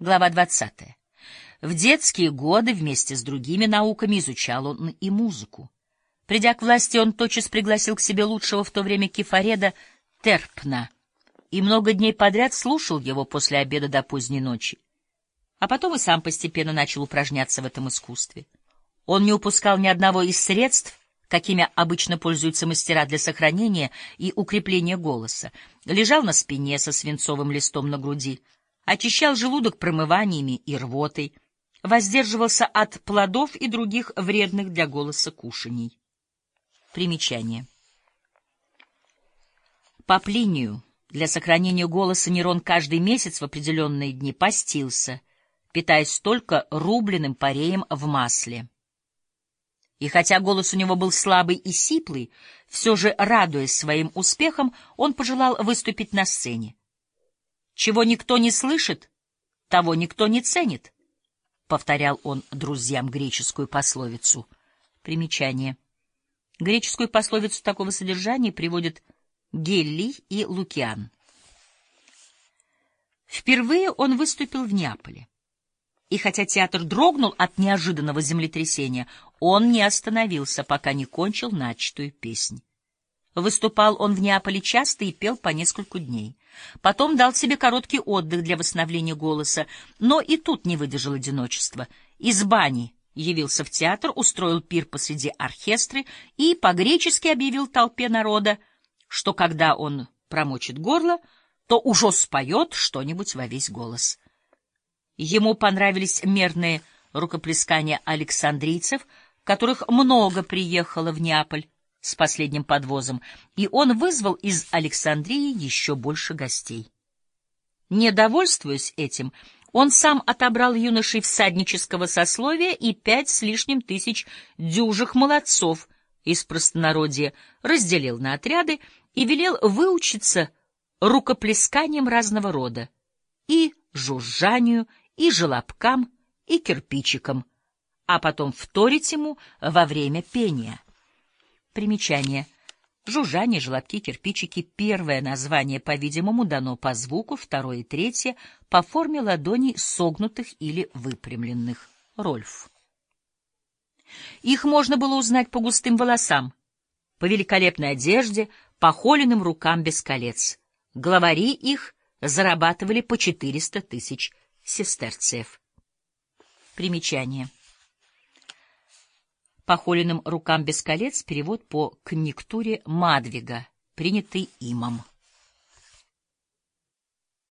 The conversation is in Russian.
Глава 20. В детские годы вместе с другими науками изучал он и музыку. Придя к власти, он тотчас пригласил к себе лучшего в то время кефареда Терпна и много дней подряд слушал его после обеда до поздней ночи. А потом и сам постепенно начал упражняться в этом искусстве. Он не упускал ни одного из средств, какими обычно пользуются мастера для сохранения и укрепления голоса. Лежал на спине со свинцовым листом на груди, очищал желудок промываниями и рвотой, воздерживался от плодов и других вредных для голоса кушаний. Примечание. По Плинию для сохранения голоса Нерон каждый месяц в определенные дни постился, питаясь только рубленым пареем в масле. И хотя голос у него был слабый и сиплый, все же, радуясь своим успехам, он пожелал выступить на сцене. «Чего никто не слышит, того никто не ценит», — повторял он друзьям греческую пословицу. Примечание. Греческую пословицу такого содержания приводят Геллий и Лукиан. Впервые он выступил в Неаполе. И хотя театр дрогнул от неожиданного землетрясения, он не остановился, пока не кончил начатую песнь. Выступал он в Неаполе часто и пел по нескольку дней. Потом дал себе короткий отдых для восстановления голоса, но и тут не выдержал одиночества. Из бани явился в театр, устроил пир посреди оркестры и по-гречески объявил толпе народа, что когда он промочит горло, то уже споет что-нибудь во весь голос. Ему понравились мерные рукоплескания александрийцев, которых много приехало в Неаполь с последним подвозом, и он вызвал из Александрии еще больше гостей. Не довольствуясь этим, он сам отобрал юношей всаднического сословия и пять с лишним тысяч дюжих молодцов из простонародья, разделил на отряды и велел выучиться рукоплесканием разного рода и жужжанию, и желобкам, и кирпичикам, а потом вторить ему во время пения. Примечание. Жужжание, желобки, кирпичики. Первое название, по-видимому, дано по звуку, второе и третье — по форме ладоней согнутых или выпрямленных. Рольф. Их можно было узнать по густым волосам, по великолепной одежде, по холеным рукам без колец. Главари их зарабатывали по 400 тысяч сестерцев. Примечание. По холеным рукам без колец перевод по конъюнктуре Мадвига, принятый имом.